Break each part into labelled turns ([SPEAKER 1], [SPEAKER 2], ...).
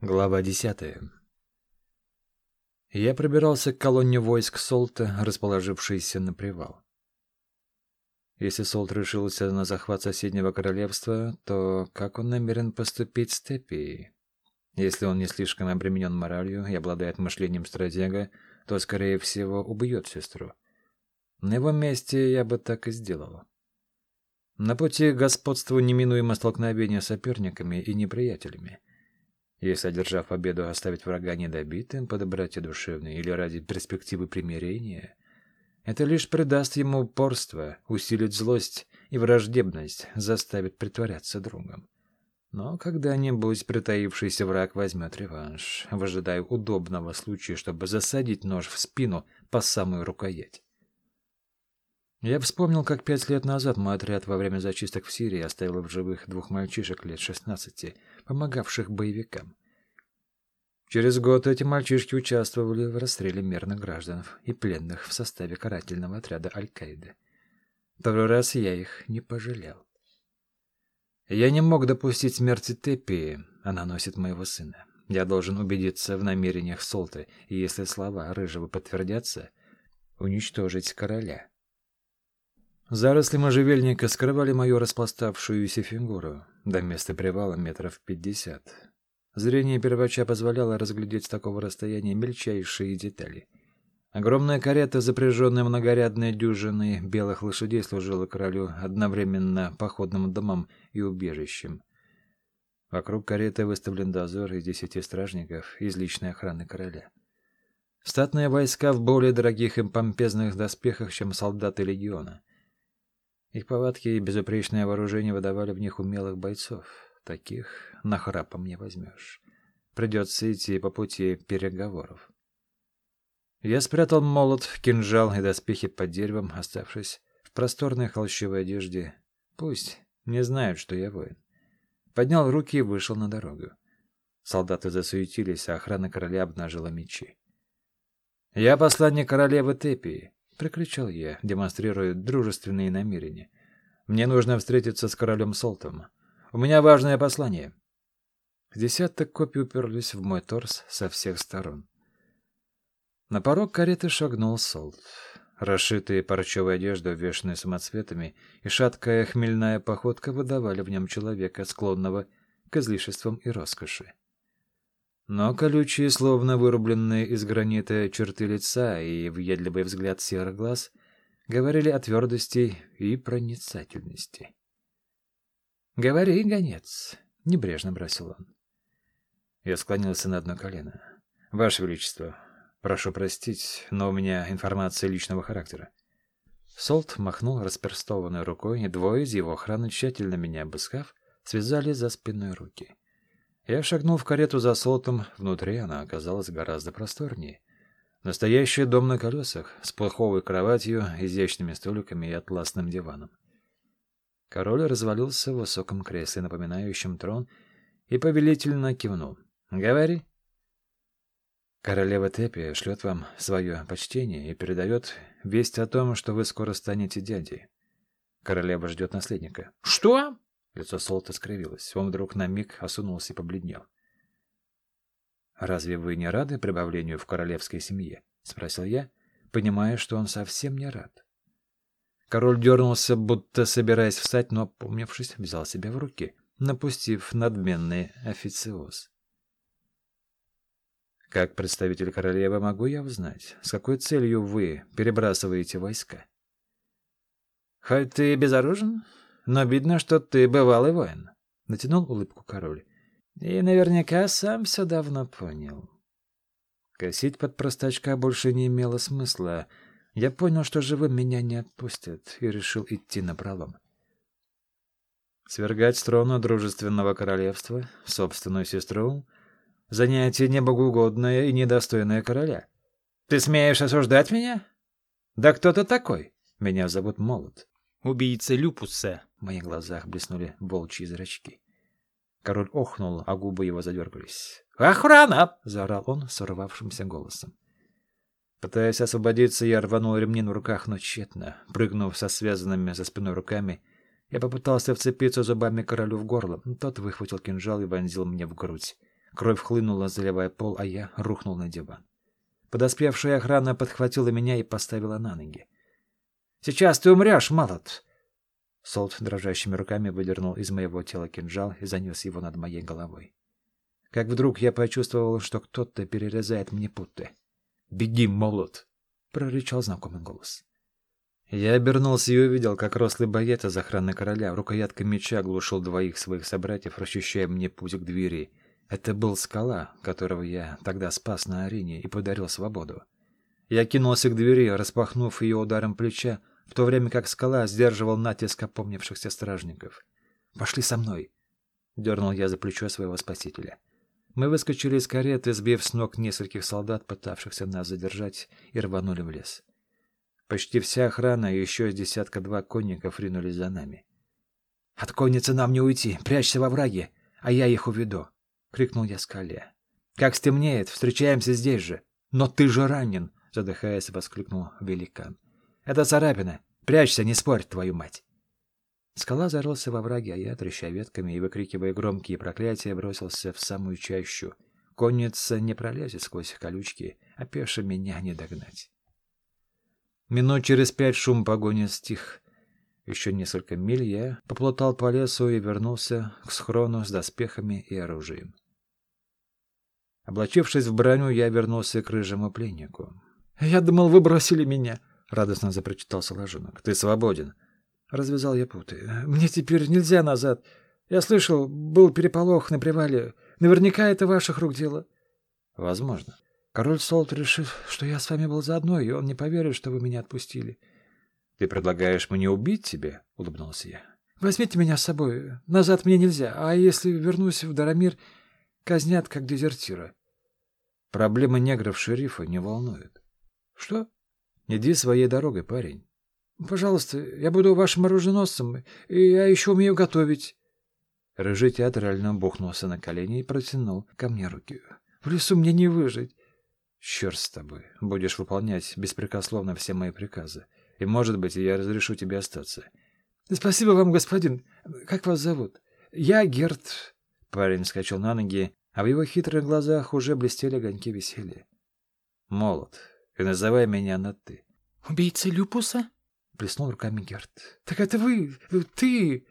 [SPEAKER 1] Глава десятая. Я пробирался к колонне войск Солта, расположившейся на привал. Если Солт решился на захват соседнего королевства, то как он намерен поступить с Тепией? Если он не слишком обременен моралью и обладает мышлением стратега, то, скорее всего, убьет сестру. На его месте я бы так и сделал. На пути к господству неминуемо столкновение с соперниками и неприятелями. Если, одержав победу, оставить врага недобитым по доброте душевной или ради перспективы примирения, это лишь придаст ему упорство, усилит злость и враждебность, заставит притворяться другом. Но когда-нибудь притаившийся враг возьмет реванш, выжидая удобного случая, чтобы засадить нож в спину по самую рукоять. Я вспомнил, как пять лет назад мой отряд во время зачисток в Сирии оставил в живых двух мальчишек лет шестнадцати, помогавших боевикам. Через год эти мальчишки участвовали в расстреле мирных граждан и пленных в составе карательного отряда Аль-Каиды. Второй раз я их не пожалел. Я не мог допустить смерти Теппи, она носит моего сына. Я должен убедиться в намерениях Солты, и если слова Рыжего подтвердятся, уничтожить короля. Заросли можжевельника скрывали мою распластавшуюся фигуру. До места привала метров пятьдесят. Зрение первача позволяло разглядеть с такого расстояния мельчайшие детали. Огромная карета, запряженная многорядной дюжиной белых лошадей, служила королю одновременно походным домом и убежищем. Вокруг кареты выставлен дозор из десяти стражников из личной охраны короля. Статные войска в более дорогих и помпезных доспехах, чем солдаты легиона. Их повадки и безупречное вооружение выдавали в них умелых бойцов. Таких нахрапом не возьмешь. Придется идти по пути переговоров. Я спрятал молот, кинжал и доспехи под деревом, оставшись в просторной холщевой одежде. Пусть не знают, что я воин. Поднял руки и вышел на дорогу. Солдаты засуетились, а охрана короля обнажила мечи. «Я посланник королевы Тепии прикричал я, демонстрируя дружественные намерения. Мне нужно встретиться с королем Солтом. У меня важное послание. Десяток копий уперлись в мой торс со всех сторон. На порог кареты шагнул Солт. Расшитые парчевой одеждой, увешанные самоцветами, и шаткая хмельная походка выдавали в нем человека, склонного к излишествам и роскоши. Но колючие, словно вырубленные из гранита черты лица и въедливый взгляд серых глаз говорили о твердости и проницательности. «Говори, гонец!» — небрежно бросил он. Я склонился на одно колено. «Ваше Величество, прошу простить, но у меня информация личного характера». Солт махнул расперстованной рукой, и двое из его охраны, тщательно меня обыскав, связали за спиной руки. Я шагнул в карету за солтом, внутри она оказалась гораздо просторнее. Настоящий дом на колесах, с плоховой кроватью, изящными столиками и атласным диваном. Король развалился в высоком кресле, напоминающем трон, и повелительно кивнул. «Говори». «Королева Тепи шлет вам свое почтение и передает весть о том, что вы скоро станете дядей. Королева ждет наследника».
[SPEAKER 2] «Что?»
[SPEAKER 1] Лицо Солта скривилось. Он вдруг на миг осунулся и побледнел. «Разве вы не рады прибавлению в королевской семье?» — спросил я, понимая, что он совсем не рад. Король дернулся, будто собираясь встать, но, опомнившись, взял себя в руки, напустив надменный официоз. «Как представитель королевы могу я узнать, с какой целью вы перебрасываете войска?»
[SPEAKER 2] «Хоть ты безоружен, но видно, что ты бывалый воин. Натянул улыбку король. И наверняка сам все давно понял.
[SPEAKER 1] Косить под простачка больше не имело смысла. Я понял, что живым меня не отпустят, и решил идти на пролом. Свергать с трона дружественного королевства, собственную сестру, занятие небогоугодное и недостойное короля.
[SPEAKER 2] Ты смеешь осуждать меня? Да кто ты такой?
[SPEAKER 1] Меня зовут Молот.
[SPEAKER 2] Убийца Люпуса.
[SPEAKER 1] В моих глазах блеснули волчьи зрачки. Король охнул, а губы его задергались.
[SPEAKER 2] «Охрана!»
[SPEAKER 1] — заорал он сорвавшимся голосом. Пытаясь освободиться, я рванул ремнин в руках, но тщетно. Прыгнув со связанными за спиной руками, я попытался вцепиться зубами королю в горло. Тот выхватил кинжал и вонзил мне в грудь. Кровь хлынула, заливая пол, а я рухнул на диван. Подоспевшая охрана подхватила меня и поставила на ноги. «Сейчас ты умрешь, молот!» Солт дрожащими руками выдернул из моего тела кинжал и занес его над моей головой. Как вдруг я почувствовал, что кто-то перерезает мне путы. «Беги, молот!» — прорычал знакомый голос. Я обернулся и увидел, как рослый боец из охраны короля рукояткой меча глушил двоих своих собратьев, расчищая мне путь к двери. Это был скала, которого я тогда спас на арене и подарил свободу. Я кинулся к двери, распахнув ее ударом плеча, в то время как скала сдерживал натиск опомнившихся стражников. «Пошли со мной!» — дернул я за плечо своего спасителя. Мы выскочили из кареты, сбив с ног нескольких солдат, пытавшихся нас задержать, и рванули в лес. Почти вся охрана и еще десятка-два конников ринулись за нами. — От конницы нам не уйти, прячься во враге, а я их уведу! — крикнул я скале. — Как стемнеет, встречаемся здесь же. Но ты же ранен! — задыхаясь, воскликнул великан. — Это царапина. Прячься, не спорь, твою мать! Скала зарылся во враге, а я, треща ветками и выкрикивая громкие проклятия, бросился в самую чащу. Конница не пролезет сквозь колючки, а пеше меня не догнать. Минут через пять шум погони стих. Еще несколько миль я поплутал по лесу и вернулся к схрону с доспехами и оружием. Облачившись в броню, я вернулся к рыжему пленнику. — Я думал, вы бросили меня, — радостно запрочитал Соложонок. — Ты свободен. Развязал я путы. — Мне теперь нельзя назад. Я слышал, был переполох на привале. Наверняка это ваших рук дело. — Возможно. Король Солт решил, что я с вами был заодно, и он не поверит, что вы меня отпустили. — Ты предлагаешь мне убить тебя? — улыбнулся я. — Возьмите меня с собой. Назад мне нельзя. А если вернусь в Дарамир, казнят как дезертира. Проблемы негров шерифа не волнуют. — Что? — Иди своей дорогой, парень. — Пожалуйста, я буду вашим оруженосцем, и я еще умею готовить. Рыжий театрально бухнулся на колени и протянул ко мне руки. — В лесу мне не выжить. Черт с тобой. Будешь выполнять беспрекословно все мои приказы. И, может быть, я разрешу тебе остаться. — Спасибо вам, господин. Как вас зовут? — Я Герт. Парень вскочил на ноги, а в его хитрых глазах уже блестели огоньки веселья. — Молод. И называй меня на «ты». — Убийца Люпуса? — плеснул руками Герт. — Так это вы... ты...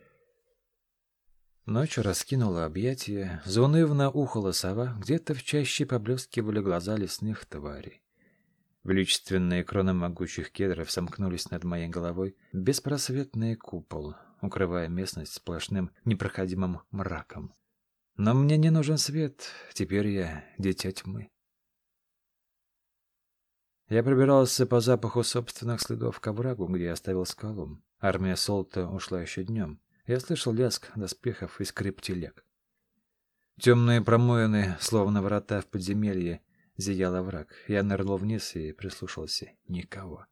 [SPEAKER 1] Ночь раскинула объятия, заунывно ухала сова, где-то в чаще поблескивали глаза лесных тварей. Величественные кроны могучих кедров сомкнулись над моей головой, беспросветный купол, укрывая местность сплошным непроходимым мраком. Но мне не нужен свет, теперь я дитя тьмы. Я пробирался по запаху собственных следов к оврагу, где я оставил скалу. Армия Солта ушла еще днем. Я слышал лязг доспехов и скрип телег. Темные промоины, словно врата в подземелье, зиял враг. Я нырнул вниз и прислушался. Никого.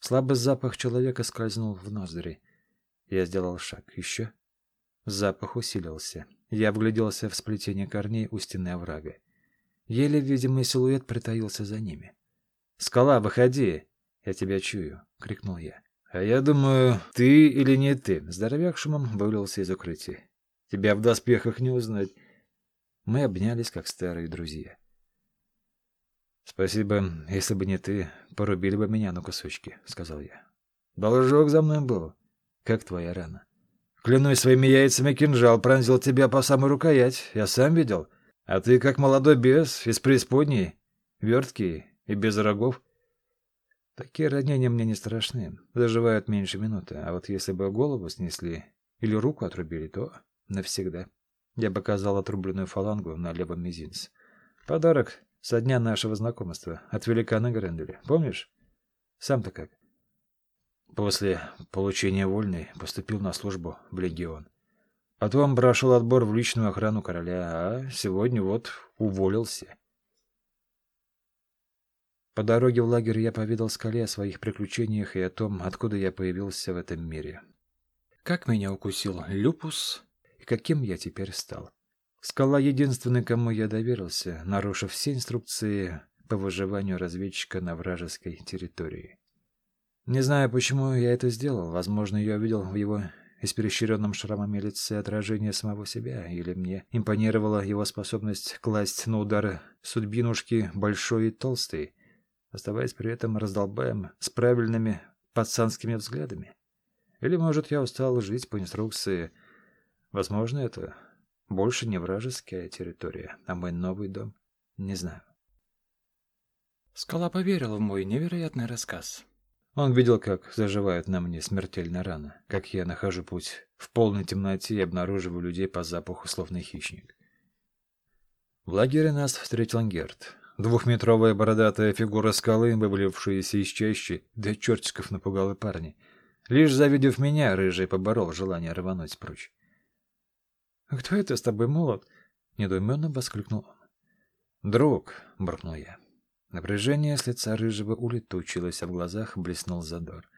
[SPEAKER 1] Слабый запах человека скользнул в ноздри. Я сделал шаг. Еще. Запах усилился. Я вгляделся в сплетение корней у стены оврага. Еле видимый силуэт притаился за ними. «Скала, выходи! Я тебя чую!» — крикнул я. «А я думаю, ты или не ты?» Здоровяк шумом вывалился из укрытия. «Тебя в доспехах не узнать». Мы обнялись, как старые друзья. «Спасибо. Если бы не ты, порубили бы меня на кусочки», — сказал я. «Должок за мной был. Как твоя рана?» «Клянусь своими яйцами, кинжал пронзил тебя по самой рукоять. Я сам видел. А ты, как молодой бес, из преисподней, верткий и без рогов». Такие ранения мне не страшны, заживают меньше минуты, а вот если бы голову снесли или руку отрубили, то навсегда. Я показал отрубленную фалангу на левом мизинце. Подарок со дня нашего знакомства от великана Гренделя. Помнишь? Сам-то как? После получения вольной поступил на службу в легион. Потом прошел отбор в личную охрану короля, а сегодня вот уволился. По дороге в лагерь я поведал скале о своих приключениях и о том, откуда я появился в этом мире. Как меня укусил люпус и каким я теперь стал. Скала единственный, кому я доверился, нарушив все инструкции по выживанию разведчика на вражеской территории. Не знаю, почему я это сделал. Возможно, я увидел в его исперещренном шрамами лице отражение самого себя, или мне импонировала его способность класть на удары судьбинушки большой и толстой, оставаясь при этом раздолбаем с правильными пацанскими взглядами. Или, может, я устал жить по инструкции. Возможно, это больше не вражеская территория, а мой новый дом. Не знаю.
[SPEAKER 2] Скала поверил в мой невероятный рассказ.
[SPEAKER 1] Он видел, как заживают на мне смертельно рано, как я нахожу путь в полной темноте и обнаруживаю людей по запаху, словно хищник. В лагере нас встретил Герт. Двухметровая бородатая фигура скалы, вывалившаяся из чащи, да чертиков напугала парня. Лишь завидев меня, рыжий поборол желание рвануть прочь.
[SPEAKER 2] «А «Кто это с тобой, молот?» — недоуменно воскликнул он.
[SPEAKER 1] «Друг», — буркнул я. Напряжение с лица рыжего улетучилось, а в глазах блеснул задор.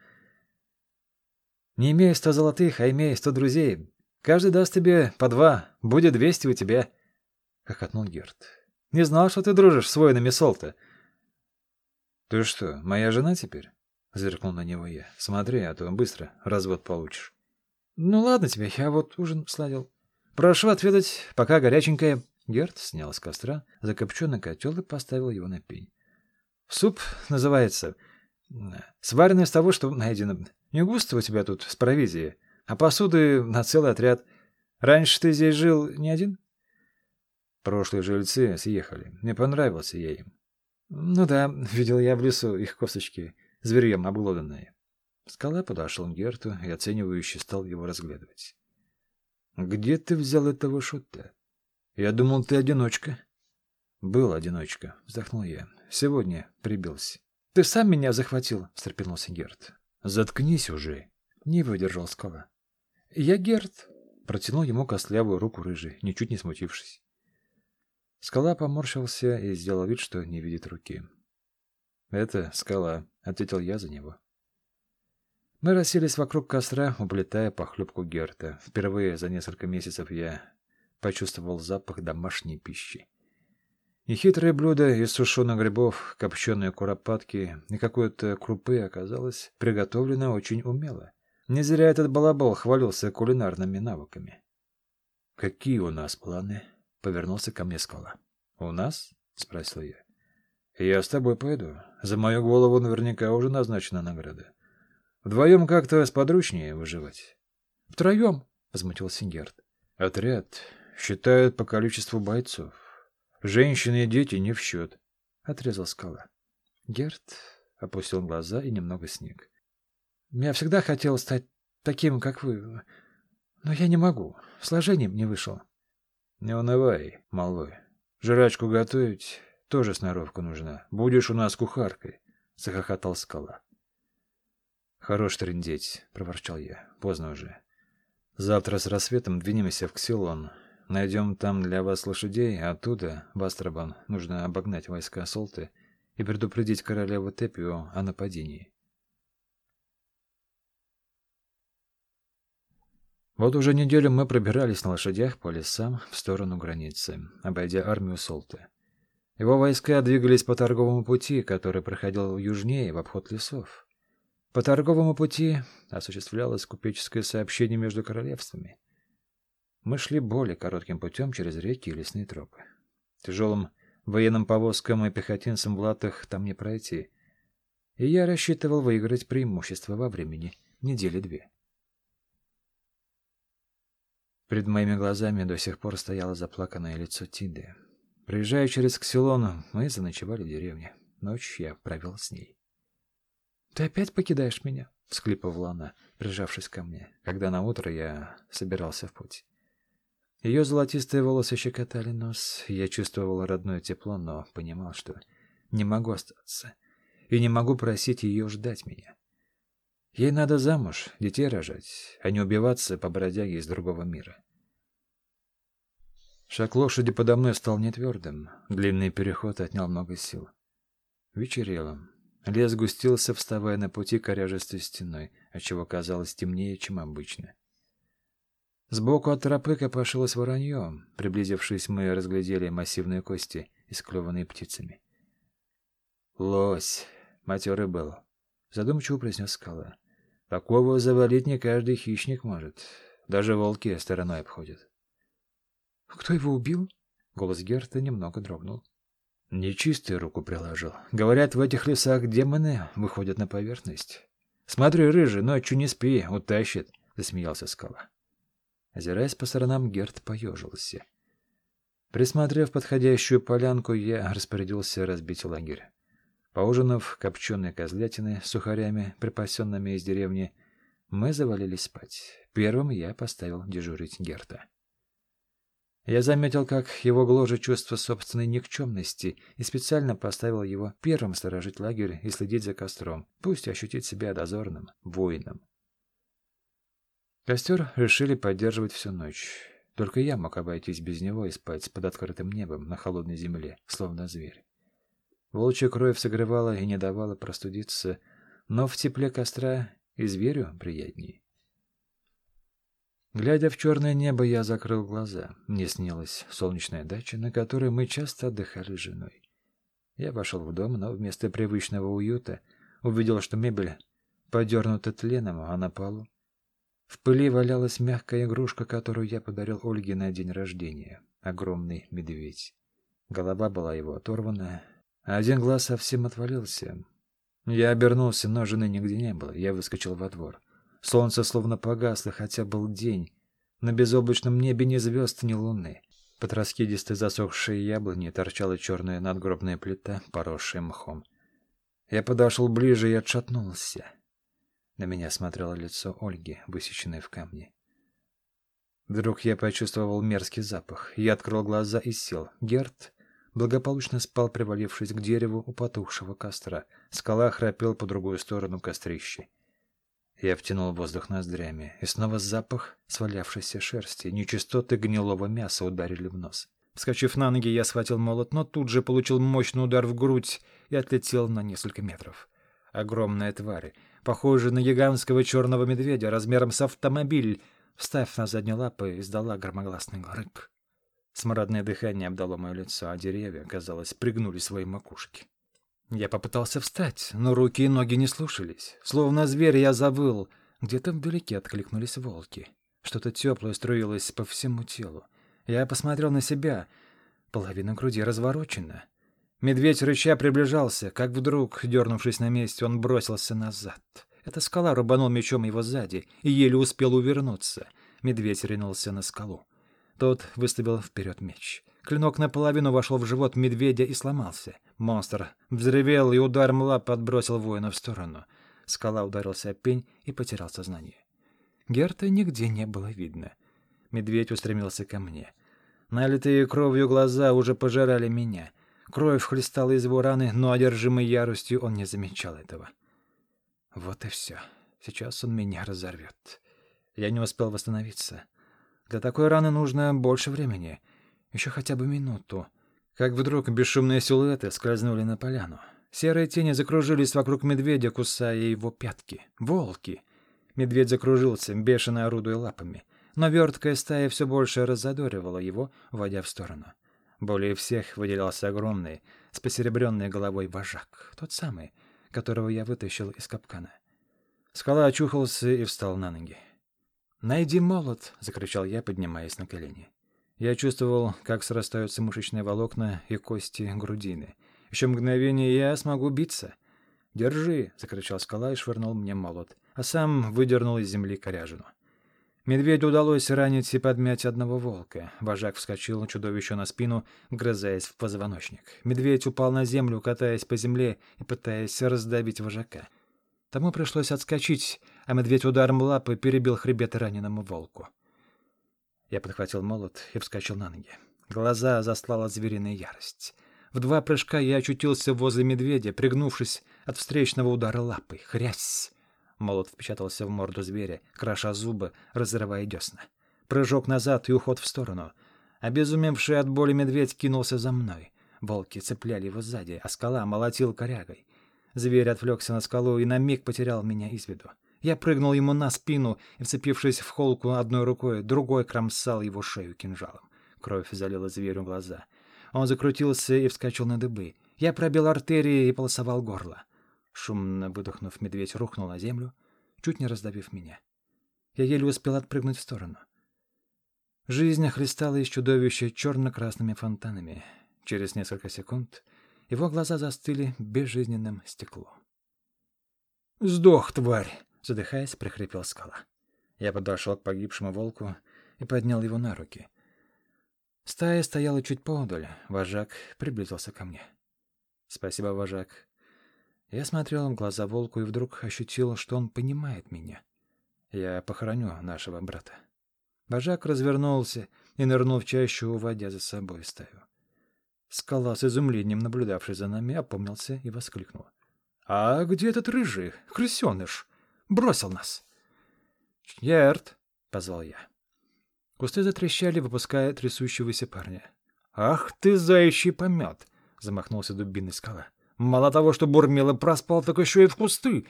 [SPEAKER 2] «Не имея сто золотых, а имея сто друзей, каждый даст тебе по два, будет двести у тебя», — хохотнул Герт. «Не знал, что ты дружишь с воинами Солта».
[SPEAKER 1] «Ты что, моя жена теперь?» — зыркнул на него я. «Смотри, а то быстро развод получишь».
[SPEAKER 2] «Ну ладно тебе, я вот ужин сладил. Прошу отведать, пока горяченькое».
[SPEAKER 1] Герт снял с костра закопченный котел и поставил его на пень.
[SPEAKER 2] Суп называется. Сваренный из того, что найдено. Не густо у тебя тут с провизией, а посуды на целый отряд. Раньше ты здесь жил не один?
[SPEAKER 1] Прошлые жильцы съехали. Мне понравился я им.
[SPEAKER 2] Ну да, видел я в лесу их косточки, зверьем обглоданные.
[SPEAKER 1] Скала подошел к Герту и оценивающе стал его разглядывать. «Где ты взял этого шута? Я думал, ты одиночка». «Был одиночка», — вздохнул я. Сегодня прибился.
[SPEAKER 2] — Ты сам меня захватил, — встрепенулся Герт.
[SPEAKER 1] — Заткнись уже, — не выдержал скала.
[SPEAKER 2] — Я Герт, —
[SPEAKER 1] протянул ему костлявую руку рыжий, ничуть не смутившись. Скала поморщился и сделал вид, что не видит руки. — Это скала, — ответил я за него. Мы расселись вокруг костра, уплетая похлебку Герта. Впервые за несколько месяцев я почувствовал запах домашней пищи. Нехитрое блюдо из сушеных грибов, копченые куропатки и какой-то крупы оказалось приготовлено очень умело. Не зря этот балабол хвалился кулинарными навыками. «Какие у нас планы?» — повернулся ко мне скала. «У нас?» — спросил я. «Я с тобой пойду. За мою голову наверняка уже назначена награда. Вдвоем как-то сподручнее выживать».
[SPEAKER 2] «Втроем?» — возмутился Герд.
[SPEAKER 1] «Отряд считают по количеству бойцов. Женщины и дети не в счет, — отрезал скала.
[SPEAKER 2] Герт опустил глаза и немного сник. Я всегда хотел стать таким, как вы, но я не могу. Сложением не вышел.
[SPEAKER 1] Не унывай, малой. Жрачку готовить тоже сноровка нужна. Будешь у нас кухаркой, — захохотал скала. Хорош трындеть, — проворчал я. Поздно уже. Завтра с рассветом двинемся в Ксилон. Найдем там для вас лошадей, а оттуда, в Астрабан, нужно обогнать войска Солты и предупредить королеву Тепио о нападении. Вот уже неделю мы пробирались на лошадях по лесам в сторону границы, обойдя армию Солты. Его войска двигались по торговому пути, который проходил южнее, в обход лесов. По торговому пути осуществлялось купеческое сообщение между королевствами. Мы шли более коротким путем через реки и лесные тропы. Тяжелым военным повозкам и пехотинцам в латах там не пройти. И я рассчитывал выиграть преимущество во времени недели две. Перед моими глазами до сих пор стояло заплаканное лицо Тиды. Приезжая через Ксилону, мы заночевали в деревне. Ночь я провел с ней.
[SPEAKER 2] — Ты опять покидаешь меня?
[SPEAKER 1] — всхлипывала она, прижавшись ко мне, когда на утро я собирался в путь. Ее золотистые волосы щекотали нос. Я чувствовал родное тепло, но понимал, что не могу остаться. И не могу просить ее ждать меня. Ей надо замуж, детей рожать, а не убиваться по бродяге из другого мира. Шаг лошади подо мной стал нетвердым. Длинный переход отнял много сил. Вечерело. Лес густился, вставая на пути коряжестой стеной, отчего казалось темнее, чем обычно. Сбоку от тропы копошилось воронье. Приблизившись, мы разглядели массивные кости, исклеванные птицами. «Лось! Матерый был!» — задумчиво произнес скала. Такого завалить не каждый хищник может. Даже волки стороной обходят.
[SPEAKER 2] «Кто его убил?» Голос Герта немного дрогнул.
[SPEAKER 1] Нечистый руку приложил. Говорят, в этих лесах демоны выходят на поверхность. Смотри, рыжий, ночью не спи, утащит, — засмеялся скала. Озираясь по сторонам, Герт поежился. Присмотрев подходящую полянку, я распорядился разбить лагерь. Поужинав копченой козлятины с сухарями, припасенными из деревни, мы завалились спать. Первым я поставил дежурить Герта. Я заметил, как его гложет чувство собственной никчемности, и специально поставил его первым сторожить лагерь и следить за костром, пусть ощутит себя дозорным, воином. Костер решили поддерживать всю ночь. Только я мог обойтись без него и спать под открытым небом на холодной земле, словно зверь. Волчья кровь согревала и не давала простудиться, но в тепле костра и зверю приятней. Глядя в черное небо, я закрыл глаза. Мне снилась солнечная дача, на которой мы часто отдыхали с женой. Я вошел в дом, но вместо привычного уюта увидел, что мебель подернута тленом, а на полу в пыли валялась мягкая игрушка, которую я подарил Ольге на день рождения. Огромный медведь. Голова была его оторвана, один глаз совсем отвалился. Я обернулся, но жены нигде не было. Я выскочил во двор. Солнце словно погасло, хотя был день. На безоблачном небе ни звезд, ни луны. Под раскидистой засохшей яблони торчала черная надгробная плита, поросшая мхом. Я подошел ближе и отшатнулся. На меня смотрело лицо Ольги, высеченное в камне. Вдруг я почувствовал мерзкий запах. Я открыл глаза и сел. Герт благополучно спал, привалившись к дереву у потухшего костра. Скала храпел по другую сторону кострища. Я втянул воздух ноздрями, и снова запах свалявшейся шерсти, нечистоты гнилого мяса ударили в нос. Вскочив на ноги, я схватил молот, но тут же получил мощный удар в грудь и отлетел на несколько метров. Огромная тварь, похожая на гигантского черного медведя размером с автомобиль, встав на задние лапы, издала громогласный рык. Смрадное дыхание обдало мое лицо, а деревья, казалось, пригнули свои макушки. Я попытался встать, но руки и ноги не слушались. Словно зверь я завыл. Где-то вдалеке откликнулись волки. Что-то теплое струилось по всему телу. Я посмотрел на себя. Половина груди разворочена. Медведь рыча приближался, как вдруг, дернувшись на месте, он бросился назад. Эта скала рубанул мечом его сзади и еле успел увернуться. Медведь ринулся на скалу. Тот выставил вперед меч. Клинок наполовину вошел в живот медведя и сломался. Монстр взревел, и ударом лап отбросил воина в сторону. Скала ударился о пень и потерял сознание. Герта нигде не было видно. Медведь устремился ко мне. Налитые кровью глаза уже пожирали меня. Кровь хлестала из его раны, но одержимый яростью он не замечал этого. Вот и все. Сейчас он меня разорвет. Я не успел восстановиться. Для такой раны нужно больше времени. Еще хотя бы минуту. Как вдруг бесшумные силуэты скользнули на поляну. Серые тени закружились вокруг медведя, кусая его пятки. Волки! Медведь закружился, бешено орудуя лапами. Но верткая стая все больше разодоривала его, вводя в сторону. Более всех выделялся огромный, с посеребренной головой вожак. Тот самый, которого я вытащил из капкана. Скала очухался и встал на ноги. «Найди молот!» — закричал я, поднимаясь на колени. Я чувствовал, как срастаются мышечные волокна и кости грудины. Еще мгновение, я смогу биться. «Держи!» — закричал скала и швырнул мне молот, а сам выдернул из земли коряжину. Медведю удалось ранить и подмять одного волка. Вожак вскочил чудовищу на спину, грызаясь в позвоночник. Медведь упал на землю, катаясь по земле и пытаясь раздавить вожака. Тому пришлось отскочить, а медведь ударом лапы перебил хребет раненому волку. Я подхватил молот и вскочил на ноги. Глаза заслала звериная ярость. В два прыжка я очутился возле медведя, пригнувшись от встречного удара лапой. Хрясь! Молот впечатался в морду зверя, кроша зубы, разрывая десна. Прыжок назад и уход в сторону. Обезумевший от боли медведь кинулся за мной. Волки цепляли его сзади, а скала молотил корягой. Зверь отвлекся на скалу и на миг потерял меня из виду. Я прыгнул ему на спину и, вцепившись в холку одной рукой, другой кромсал его шею кинжалом. Кровь залила зверю глаза. Он закрутился и вскочил на дыбы. Я пробил артерии и полосовал горло. Шумно выдохнув, медведь рухнул на землю.
[SPEAKER 2] чуть не раздавив меня. Я еле успел отпрыгнуть в сторону. Жизнь охлестала из чудовища черно-красными фонтанами. Через несколько секунд его глаза застыли безжизненным стеклом. «Сдох, тварь!» — задыхаясь, прихрипел скала. Я подошел к погибшему волку и поднял его на руки. Стая стояла чуть поодаль. Вожак приблизился ко мне. «Спасибо, вожак». Я смотрел в глаза волку и вдруг ощутил, что он понимает меня. Я похороню нашего брата. Вожак развернулся и нырнул в чащу, уводя за собой стаю. Скала с изумлением, наблюдавший за нами, опомнился и воскликнул. — А где этот рыжий, крысеныш? Бросил нас. — Ерт, — позвал я. Кусты затрещали, выпуская трясущегося парня. «Ах ты, заячий помет!» — замахнулся дубиной скала. «Мало того, что Бурмила проспал, так еще и в кусты!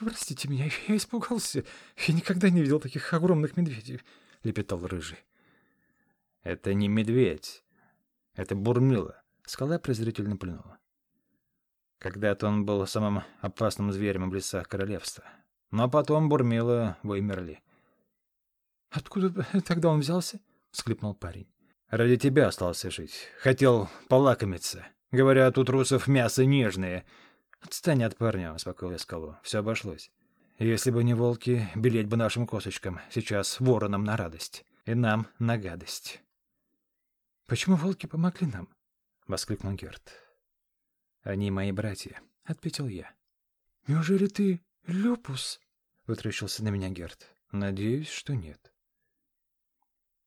[SPEAKER 2] Простите меня, я испугался. Я никогда не видел таких огромных медведей!» — лепетал рыжий. «Это не медведь. Это Бурмила!» — скала презрительно плюнула. Когда-то он был самым опасным зверем в лесах королевства. Но потом Бурмила вымерли. «Откуда тогда он взялся?» — всхлипнул парень. «Ради тебя остался жить. Хотел полакомиться. Говорят, у трусов мясо нежное. Отстань от парня», — успокоил я скалу. «Все обошлось. Если бы не волки, белеть бы нашим косточкам. Сейчас воронам на радость. И нам на гадость». «Почему волки помогли нам?» — воскликнул Герт. «Они мои братья», — ответил я. «Неужели ты Люпус?» — вытрящился на меня Герт. «Надеюсь, что нет».